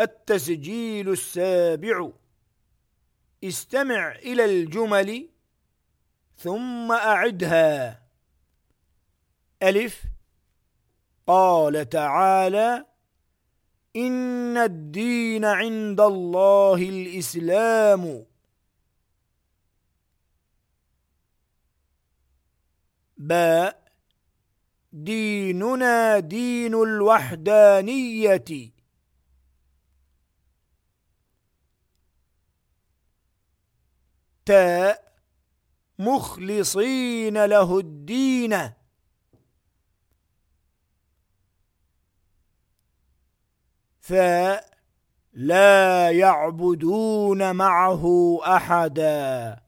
التسجيل السابع. استمع إلى الجمل ثم أعدها. ألف. قال تعالى إن الدين عند الله الإسلام. باء. ديننا دين الوحدانية. تاء مخلصين له الدين. ثاء لا يعبدون معه أحداً.